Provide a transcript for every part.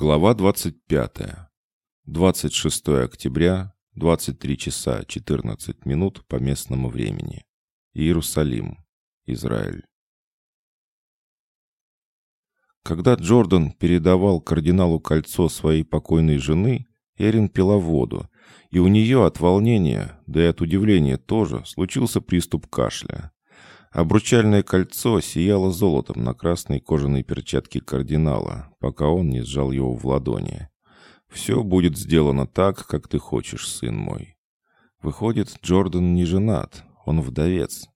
Глава 25. 26 октября, 23 часа 14 минут по местному времени. Иерусалим, Израиль. Когда Джордан передавал кардиналу кольцо своей покойной жены, Эрин пила воду, и у нее от волнения, да и от удивления тоже, случился приступ кашля. Обручальное кольцо сияло золотом на красной кожаной перчатке кардинала, пока он не сжал его в ладони. «Все будет сделано так, как ты хочешь, сын мой». Выходит, Джордан не женат, он вдовец.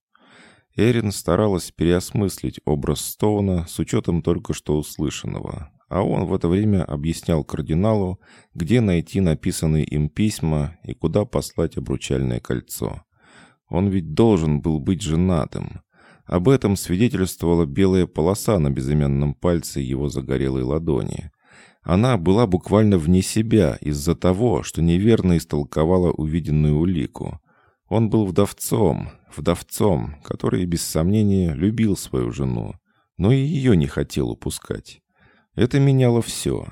Эрин старалась переосмыслить образ Стоуна с учетом только что услышанного, а он в это время объяснял кардиналу, где найти написанные им письма и куда послать обручальное кольцо. Он ведь должен был быть женатым. Об этом свидетельствовала белая полоса на безымянном пальце его загорелой ладони. Она была буквально вне себя из-за того, что неверно истолковала увиденную улику. Он был вдовцом, вдовцом, который, без сомнения, любил свою жену, но и ее не хотел упускать. Это меняло все.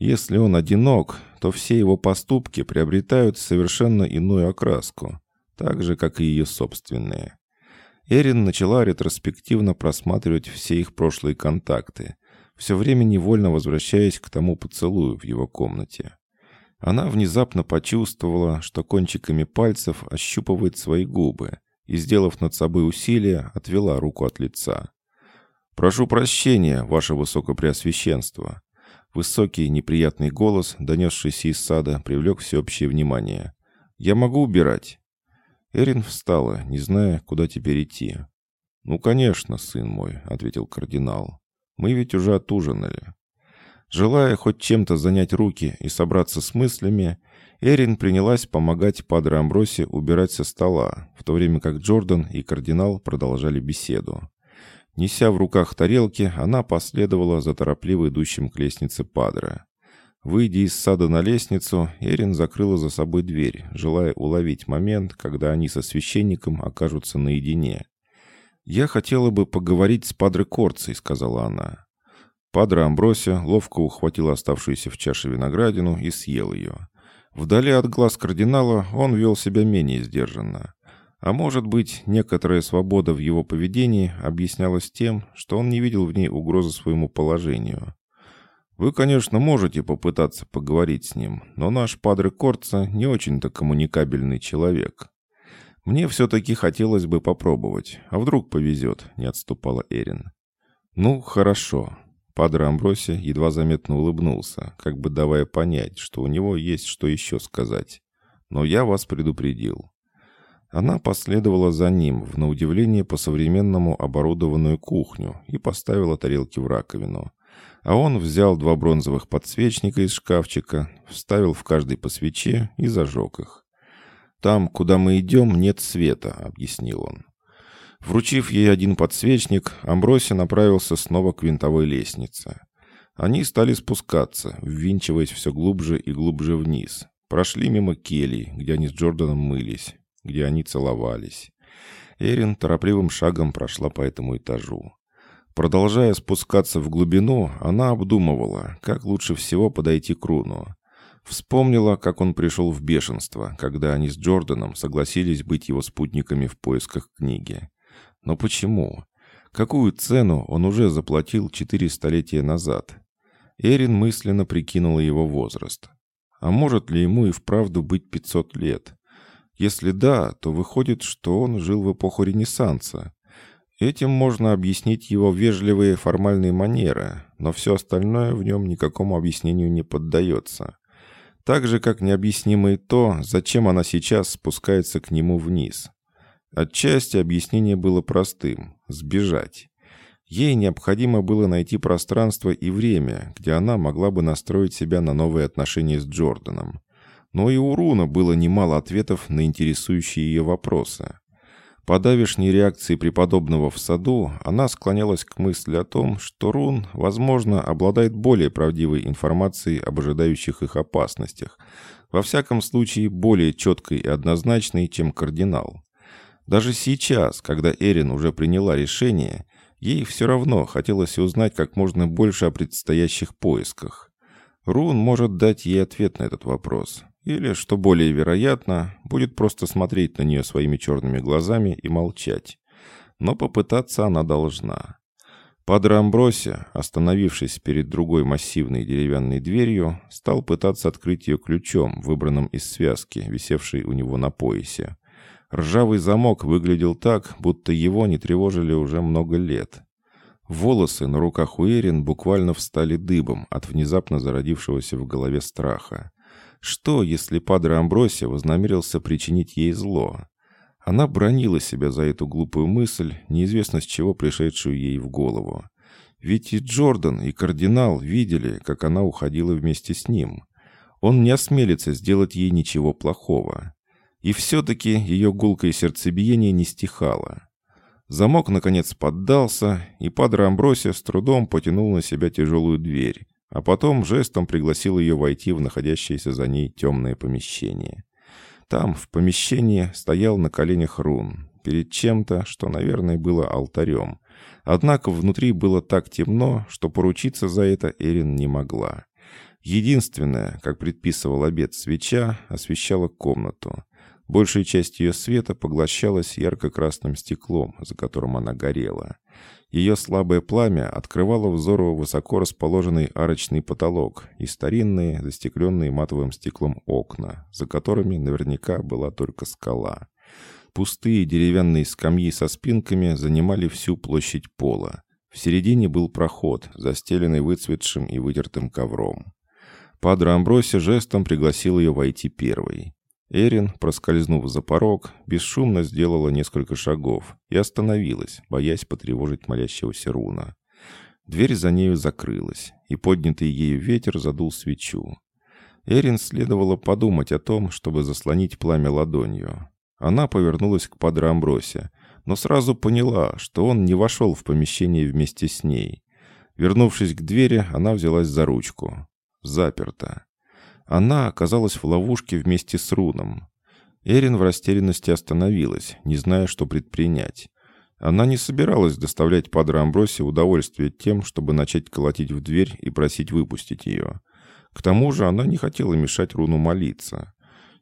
Если он одинок, то все его поступки приобретают совершенно иную окраску так же, как и ее собственные. Эрин начала ретроспективно просматривать все их прошлые контакты, все время невольно возвращаясь к тому поцелую в его комнате. Она внезапно почувствовала, что кончиками пальцев ощупывает свои губы и, сделав над собой усилие, отвела руку от лица. «Прошу прощения, ваше высокопреосвященство». Высокий неприятный голос, донесшийся из сада, привлек всеобщее внимание. «Я могу убирать?» Эрин встала, не зная, куда теперь идти. «Ну, конечно, сын мой», — ответил кардинал. «Мы ведь уже отужинали». Желая хоть чем-то занять руки и собраться с мыслями, Эрин принялась помогать Падре Амбросе убирать со стола, в то время как Джордан и кардинал продолжали беседу. Неся в руках тарелки, она последовала за торопливо идущим к лестнице Падре. Выйдя из сада на лестницу, Эрин закрыла за собой дверь, желая уловить момент, когда они со священником окажутся наедине. «Я хотела бы поговорить с Падре Корцей», — сказала она. Падре Амбросия ловко ухватил оставшуюся в чаше виноградину и съел ее. Вдали от глаз кардинала он вел себя менее сдержанно. А может быть, некоторая свобода в его поведении объяснялась тем, что он не видел в ней угрозы своему положению. Вы, конечно, можете попытаться поговорить с ним, но наш Падре Корца не очень-то коммуникабельный человек. Мне все-таки хотелось бы попробовать. А вдруг повезет, не отступала Эрин. Ну, хорошо. Падре Амброси едва заметно улыбнулся, как бы давая понять, что у него есть что еще сказать. Но я вас предупредил. Она последовала за ним в, на удивление, по-современному оборудованную кухню и поставила тарелки в раковину а он взял два бронзовых подсвечника из шкафчика, вставил в каждый по свече и зажег их. «Там, куда мы идем, нет света», — объяснил он. Вручив ей один подсвечник, Амброси направился снова к винтовой лестнице. Они стали спускаться, ввинчиваясь все глубже и глубже вниз. Прошли мимо келий, где они с Джорданом мылись, где они целовались. Эрин торопливым шагом прошла по этому этажу. Продолжая спускаться в глубину, она обдумывала, как лучше всего подойти к Руну. Вспомнила, как он пришел в бешенство, когда они с Джорданом согласились быть его спутниками в поисках книги. Но почему? Какую цену он уже заплатил четыре столетия назад? Эрин мысленно прикинула его возраст. А может ли ему и вправду быть 500 лет? Если да, то выходит, что он жил в эпоху Ренессанса. Этим можно объяснить его вежливые формальные манеры, но все остальное в нем никакому объяснению не поддается. Так же, как необъяснимо и то, зачем она сейчас спускается к нему вниз. Отчасти объяснение было простым – сбежать. Ей необходимо было найти пространство и время, где она могла бы настроить себя на новые отношения с Джорданом. Но и у Руна было немало ответов на интересующие ее вопросы. По давешней реакции преподобного в саду она склонялась к мысли о том, что Рун, возможно, обладает более правдивой информацией об ожидающих их опасностях, во всяком случае более четкой и однозначной, чем кардинал. Даже сейчас, когда Эрин уже приняла решение, ей все равно хотелось узнать как можно больше о предстоящих поисках. Рун может дать ей ответ на этот вопрос. Или, что более вероятно, будет просто смотреть на нее своими черными глазами и молчать. Но попытаться она должна. Падре Амброси, остановившись перед другой массивной деревянной дверью, стал пытаться открыть ее ключом, выбранным из связки, висевшей у него на поясе. Ржавый замок выглядел так, будто его не тревожили уже много лет. Волосы на руках у Эрин буквально встали дыбом от внезапно зародившегося в голове страха. Что, если Падре Амброси вознамерился причинить ей зло? Она бронила себя за эту глупую мысль, неизвестно с чего пришедшую ей в голову. Ведь и Джордан, и кардинал видели, как она уходила вместе с ним. Он не осмелится сделать ей ничего плохого. И все-таки ее гулкое сердцебиение не стихало. Замок, наконец, поддался, и Падре Амбросия с трудом потянул на себя тяжелую дверь, а потом жестом пригласил ее войти в находящееся за ней темное помещение. Там, в помещении, стоял на коленях рун, перед чем-то, что, наверное, было алтарем. Однако внутри было так темно, что поручиться за это Эрин не могла. Единственное, как предписывал обед свеча, освещала комнату. Большая часть ее света поглощалась ярко-красным стеклом, за которым она горела. Ее слабое пламя открывало взору высоко расположенный арочный потолок и старинные, застекленные матовым стеклом окна, за которыми наверняка была только скала. Пустые деревянные скамьи со спинками занимали всю площадь пола. В середине был проход, застеленный выцветшим и вытертым ковром. Падре Амброси жестом пригласил ее войти первой. Эрин, проскользнув за порог, бесшумно сделала несколько шагов и остановилась, боясь потревожить молящегося руна. Дверь за нею закрылась, и поднятый ею ветер задул свечу. Эрин следовало подумать о том, чтобы заслонить пламя ладонью. Она повернулась к Падре Амбросе, но сразу поняла, что он не вошел в помещение вместе с ней. Вернувшись к двери, она взялась за ручку. Заперто. Она оказалась в ловушке вместе с Руном. Эрин в растерянности остановилась, не зная, что предпринять. Она не собиралась доставлять Падре Амбросе удовольствие тем, чтобы начать колотить в дверь и просить выпустить ее. К тому же она не хотела мешать Руну молиться.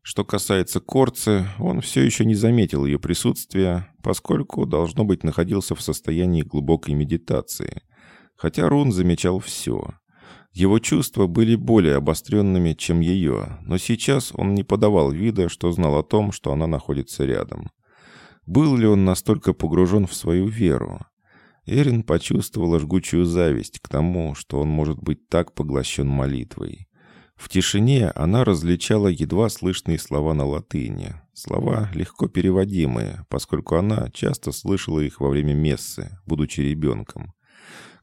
Что касается Корцы, он все еще не заметил ее присутствия, поскольку, должно быть, находился в состоянии глубокой медитации. Хотя Рун замечал все. Его чувства были более обостренными, чем ее, но сейчас он не подавал вида, что знал о том, что она находится рядом. Был ли он настолько погружен в свою веру? Эрин почувствовала жгучую зависть к тому, что он может быть так поглощен молитвой. В тишине она различала едва слышные слова на латыни, слова легко переводимые, поскольку она часто слышала их во время мессы, будучи ребенком.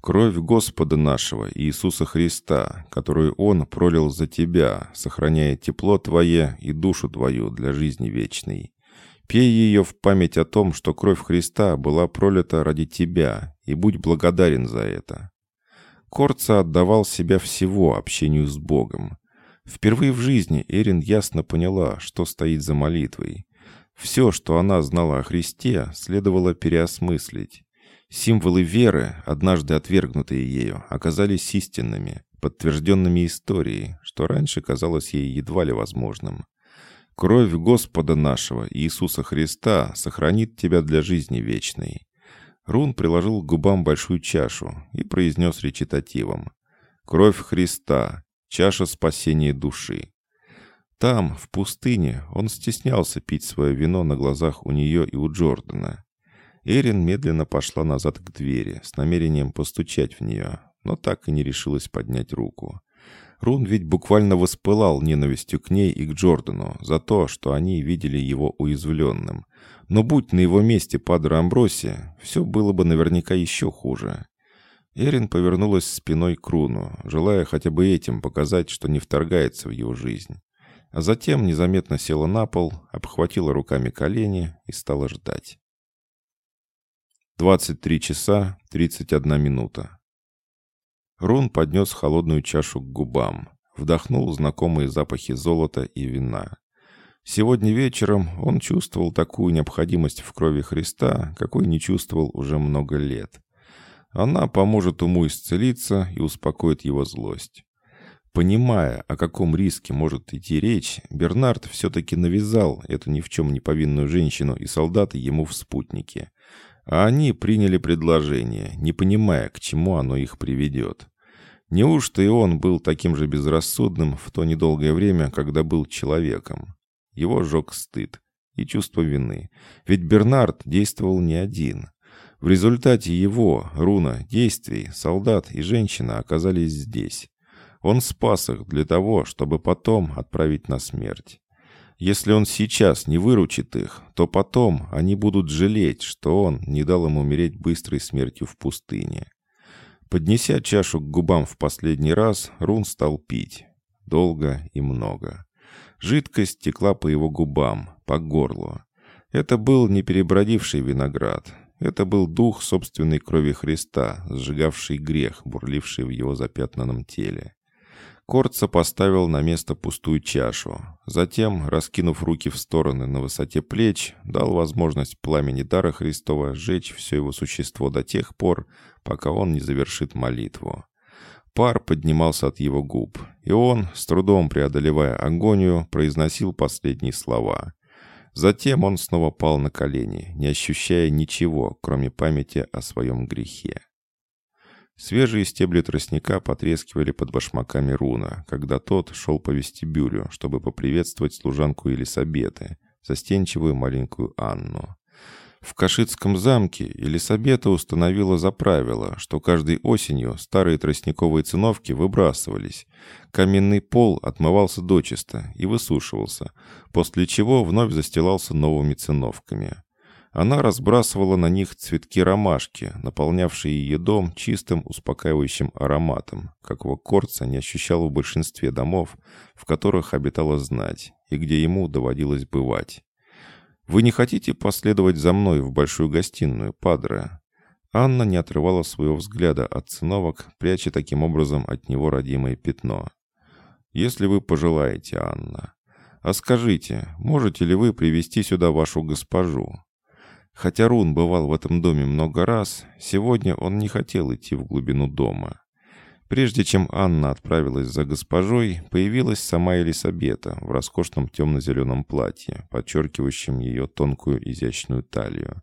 Кровь Господа нашего, Иисуса Христа, которую Он пролил за тебя, сохраняя тепло твое и душу твою для жизни вечной. Пей ее в память о том, что кровь Христа была пролита ради тебя, и будь благодарен за это. Корца отдавал себя всего общению с Богом. Впервые в жизни Эрин ясно поняла, что стоит за молитвой. Все, что она знала о Христе, следовало переосмыслить. Символы веры, однажды отвергнутые ею, оказались истинными, подтвержденными историей, что раньше казалось ей едва ли возможным. «Кровь Господа нашего, Иисуса Христа, сохранит тебя для жизни вечной». Рун приложил к губам большую чашу и произнес речитативом. «Кровь Христа, чаша спасения души». Там, в пустыне, он стеснялся пить свое вино на глазах у нее и у Джордана. Эрин медленно пошла назад к двери с намерением постучать в нее, но так и не решилась поднять руку. Рун ведь буквально воспылал ненавистью к ней и к Джордану за то, что они видели его уязвленным. Но будь на его месте Падре Амброси, все было бы наверняка еще хуже. Эрин повернулась спиной к Руну, желая хотя бы этим показать, что не вторгается в его жизнь. А затем незаметно села на пол, обхватила руками колени и стала ждать. 23 часа 31 минута. Рун поднес холодную чашу к губам, вдохнул знакомые запахи золота и вина. Сегодня вечером он чувствовал такую необходимость в крови Христа, какой не чувствовал уже много лет. Она поможет уму исцелиться и успокоит его злость. Понимая, о каком риске может идти речь, Бернард все-таки навязал эту ни в чем не повинную женщину и солдата ему в спутнике. А они приняли предложение, не понимая, к чему оно их приведет. Неужто и он был таким же безрассудным в то недолгое время, когда был человеком? Его жег стыд и чувство вины. Ведь Бернард действовал не один. В результате его, Руна, действий солдат и женщина оказались здесь. Он спас их для того, чтобы потом отправить на смерть. Если он сейчас не выручит их, то потом они будут жалеть, что он не дал им умереть быстрой смертью в пустыне. Поднеся чашу к губам в последний раз, Рун стал пить. Долго и много. Жидкость текла по его губам, по горлу. Это был не перебродивший виноград. Это был дух собственной крови Христа, сжигавший грех, бурливший в его запятнанном теле. Корца поставил на место пустую чашу. Затем, раскинув руки в стороны на высоте плеч, дал возможность пламени дара Христова сжечь все его существо до тех пор, пока он не завершит молитву. Пар поднимался от его губ, и он, с трудом преодолевая агонию, произносил последние слова. Затем он снова пал на колени, не ощущая ничего, кроме памяти о своем грехе. Свежие стебли тростника потрескивали под башмаками Руна, когда тот шел по вестибюлю, чтобы поприветствовать служанку Елисабеты, застенчивую маленькую Анну. В Кашицком замке Елисабета установила за правило, что каждой осенью старые тростниковые циновки выбрасывались, каменный пол отмывался дочисто и высушивался, после чего вновь застилался новыми циновками. Она разбрасывала на них цветки ромашки, наполнявшие ее дом чистым успокаивающим ароматом, какого Корца не ощущал в большинстве домов, в которых обитала знать и где ему доводилось бывать. «Вы не хотите последовать за мной в большую гостиную, падре?» Анна не отрывала своего взгляда от циновок, пряча таким образом от него родимое пятно. «Если вы пожелаете, Анна. А скажите, можете ли вы привести сюда вашу госпожу?» Хотя Рун бывал в этом доме много раз, сегодня он не хотел идти в глубину дома. Прежде чем Анна отправилась за госпожой, появилась сама Елисабета в роскошном темно-зеленом платье, подчеркивающем ее тонкую изящную талию.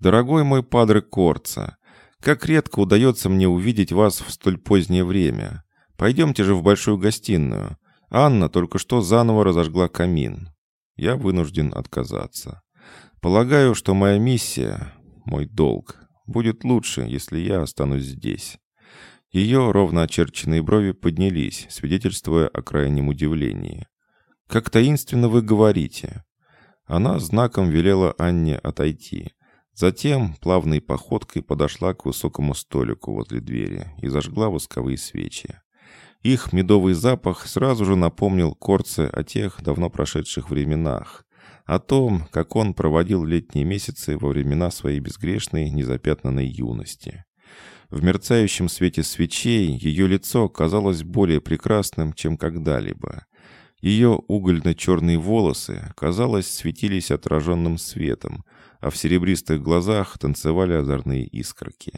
«Дорогой мой падре Корца, как редко удается мне увидеть вас в столь позднее время. Пойдемте же в большую гостиную. Анна только что заново разожгла камин. Я вынужден отказаться. Полагаю, что моя миссия, мой долг, будет лучше, если я останусь здесь. Ее ровно очерченные брови поднялись, свидетельствуя о крайнем удивлении. «Как таинственно вы говорите!» Она знаком велела Анне отойти. Затем плавной походкой подошла к высокому столику возле двери и зажгла восковые свечи. Их медовый запах сразу же напомнил Корце о тех давно прошедших временах, о том, как он проводил летние месяцы во времена своей безгрешной, незапятнанной юности. В мерцающем свете свечей ее лицо казалось более прекрасным, чем когда-либо. Ее угольно-черные волосы, казалось, светились отраженным светом, а в серебристых глазах танцевали озорные искорки.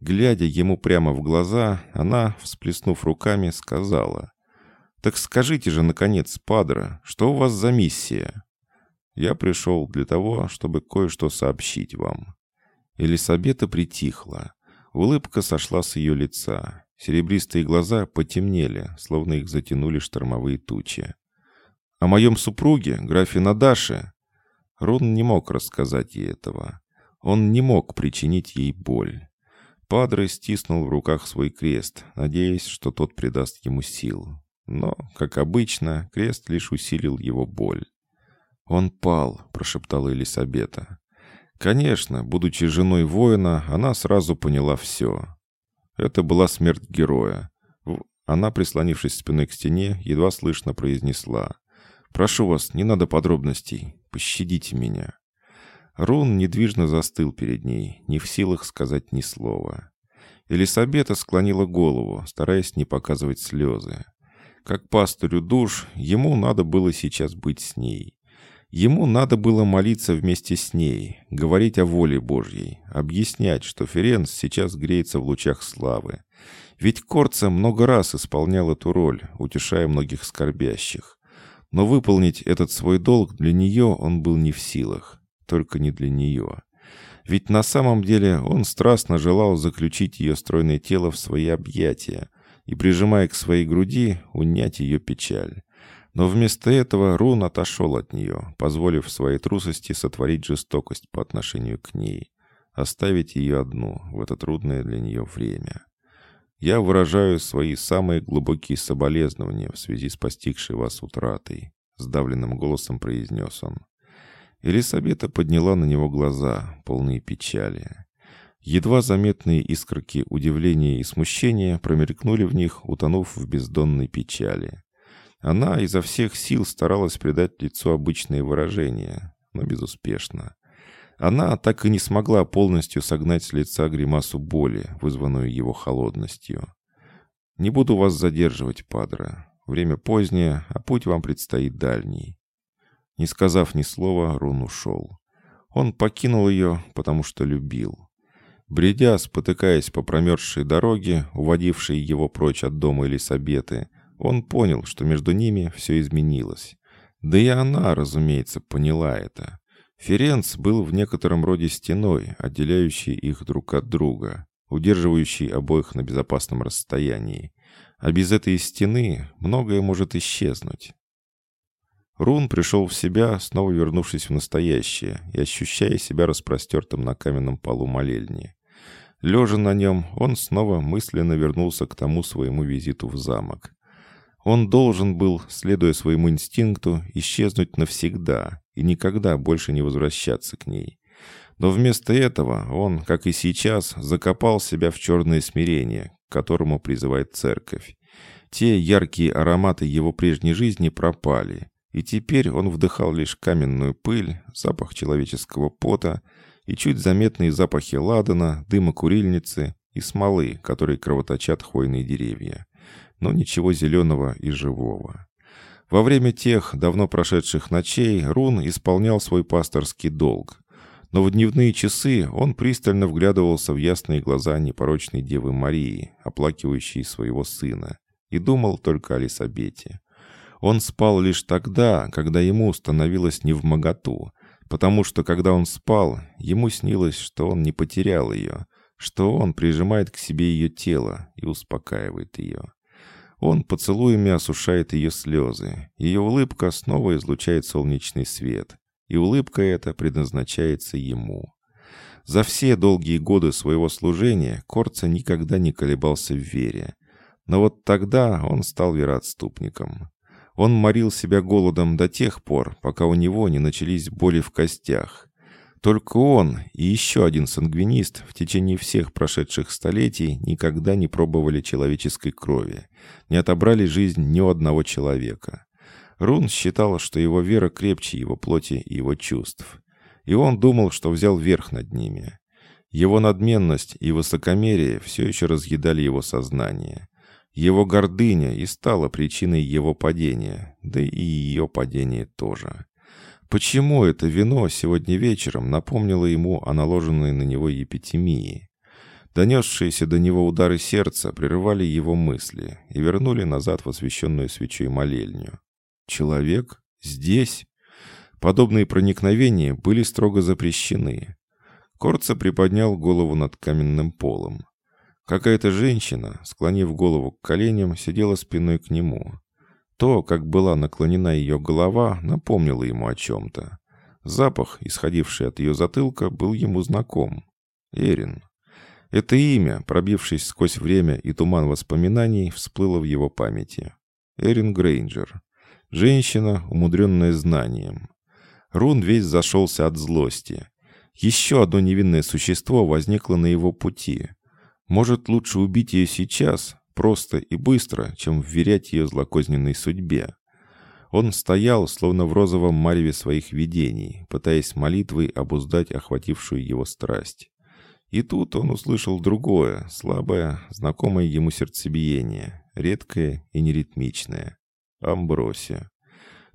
Глядя ему прямо в глаза, она, всплеснув руками, сказала, «Так скажите же, наконец, Падра, что у вас за миссия?» Я пришел для того, чтобы кое-что сообщить вам». Елисабета притихла. Улыбка сошла с ее лица. Серебристые глаза потемнели, словно их затянули штормовые тучи. «О моем супруге, графе Надаше?» Рон не мог рассказать ей этого. Он не мог причинить ей боль. Падре стиснул в руках свой крест, надеясь, что тот придаст ему сил. Но, как обычно, крест лишь усилил его боль. «Он пал», — прошептала Елисабета. Конечно, будучи женой воина, она сразу поняла все. Это была смерть героя. Она, прислонившись спиной к стене, едва слышно произнесла. «Прошу вас, не надо подробностей. Пощадите меня». Рун недвижно застыл перед ней, не в силах сказать ни слова. Елисабета склонила голову, стараясь не показывать слезы. Как пастырю душ, ему надо было сейчас быть с ней. Ему надо было молиться вместе с ней, говорить о воле Божьей, объяснять, что Ференс сейчас греется в лучах славы. Ведь Корца много раз исполнял эту роль, утешая многих скорбящих. Но выполнить этот свой долг для нее он был не в силах. Только не для нее. Ведь на самом деле он страстно желал заключить ее стройное тело в свои объятия и, прижимая к своей груди, унять ее печаль. Но вместо этого Рун отошел от нее, позволив своей трусости сотворить жестокость по отношению к ней, оставить ее одну в это трудное для нее время. Я выражаю свои самые глубокие соболезнования в связи с постигшей вас утратой, сдавленным голосом произнес он. Елисабета подняла на него глаза, полные печали. Едва заметные искорки удивления и смущения промелькнули в них, утонув в бездонной печали. Она изо всех сил старалась придать лицу обычные выражения, но безуспешно. Она так и не смогла полностью согнать с лица гримасу боли, вызванную его холодностью. «Не буду вас задерживать, падре. Время позднее, а путь вам предстоит дальний». Не сказав ни слова, Рун ушел. Он покинул ее, потому что любил. Бредя, спотыкаясь по промерзшей дороге, уводившей его прочь от дома Элисабеты, он понял, что между ними все изменилось. Да и она, разумеется, поняла это. Ференц был в некотором роде стеной, отделяющей их друг от друга, удерживающей обоих на безопасном расстоянии. А без этой стены многое может исчезнуть. Рун пришел в себя, снова вернувшись в настоящее и ощущая себя распростертым на каменном полу молельни. Лежа на нем, он снова мысленно вернулся к тому своему визиту в замок. Он должен был, следуя своему инстинкту, исчезнуть навсегда и никогда больше не возвращаться к ней. Но вместо этого он, как и сейчас, закопал себя в черное смирение, к которому призывает церковь. Те яркие ароматы его прежней жизни пропали, и теперь он вдыхал лишь каменную пыль, запах человеческого пота и чуть заметные запахи ладана, дыма курильницы и смолы, которые кровоточат хвойные деревья но ничего зеленого и живого. Во время тех давно прошедших ночей Рун исполнял свой пасторский долг. Но в дневные часы он пристально вглядывался в ясные глаза непорочной Девы Марии, оплакивающей своего сына, и думал только о Лисабете. Он спал лишь тогда, когда ему становилось невмоготу, потому что, когда он спал, ему снилось, что он не потерял ее, что он прижимает к себе ее тело и успокаивает ее. Он поцелуями осушает ее слезы. Ее улыбка снова излучает солнечный свет. И улыбка эта предназначается ему. За все долгие годы своего служения Корца никогда не колебался в вере. Но вот тогда он стал вероотступником. Он морил себя голодом до тех пор, пока у него не начались боли в костях. Только он и еще один сангвинист в течение всех прошедших столетий никогда не пробовали человеческой крови, не отобрали жизнь ни у одного человека. Рун считал, что его вера крепче его плоти и его чувств. И он думал, что взял верх над ними. Его надменность и высокомерие все еще разъедали его сознание. Его гордыня и стала причиной его падения, да и ее падения тоже. Почему это вино сегодня вечером напомнило ему о наложенной на него епитемии? Донесшиеся до него удары сердца прерывали его мысли и вернули назад в освещенную свечой молельню. Человек? Здесь? Подобные проникновения были строго запрещены. Корца приподнял голову над каменным полом. Какая-то женщина, склонив голову к коленям, сидела спиной к нему. То, как была наклонена ее голова, напомнило ему о чем-то. Запах, исходивший от ее затылка, был ему знаком. Эрин. Это имя, пробившись сквозь время и туман воспоминаний, всплыло в его памяти. Эрин Грейнджер. Женщина, умудренная знанием. Рун весь зашелся от злости. Еще одно невинное существо возникло на его пути. Может, лучше убить ее сейчас, просто и быстро, чем вверять ее злокозненной судьбе. Он стоял, словно в розовом мареве своих видений, пытаясь молитвой обуздать охватившую его страсть. И тут он услышал другое, слабое, знакомое ему сердцебиение, редкое и неритмичное. Амбросия.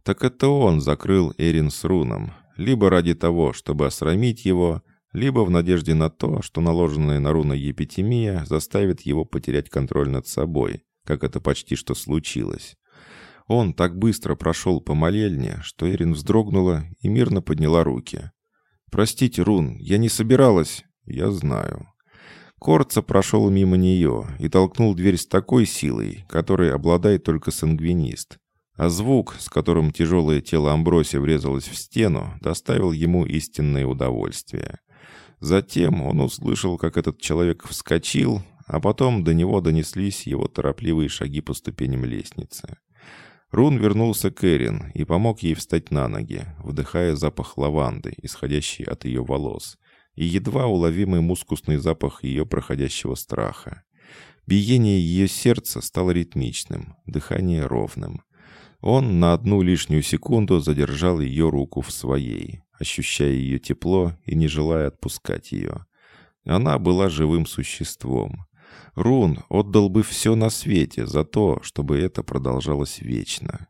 Так это он закрыл Эрин с руном, либо ради того, чтобы осрамить его, либо в надежде на то, что наложенная на руна епитемия заставит его потерять контроль над собой, как это почти что случилось. Он так быстро прошел по молельне, что Эрин вздрогнула и мирно подняла руки. «Простите, Рун, я не собиралась...» «Я знаю». Корца прошел мимо нее и толкнул дверь с такой силой, которой обладает только сангвинист. А звук, с которым тяжелое тело Амбросия врезалось в стену, доставил ему истинное удовольствие. Затем он услышал, как этот человек вскочил, а потом до него донеслись его торопливые шаги по ступеням лестницы. Рун вернулся к Эрин и помог ей встать на ноги, вдыхая запах лаванды, исходящий от ее волос, и едва уловимый мускусный запах ее проходящего страха. Биение ее сердца стало ритмичным, дыхание ровным. Он на одну лишнюю секунду задержал ее руку в своей, ощущая ее тепло и не желая отпускать ее. Она была живым существом. Рун отдал бы все на свете за то, чтобы это продолжалось вечно.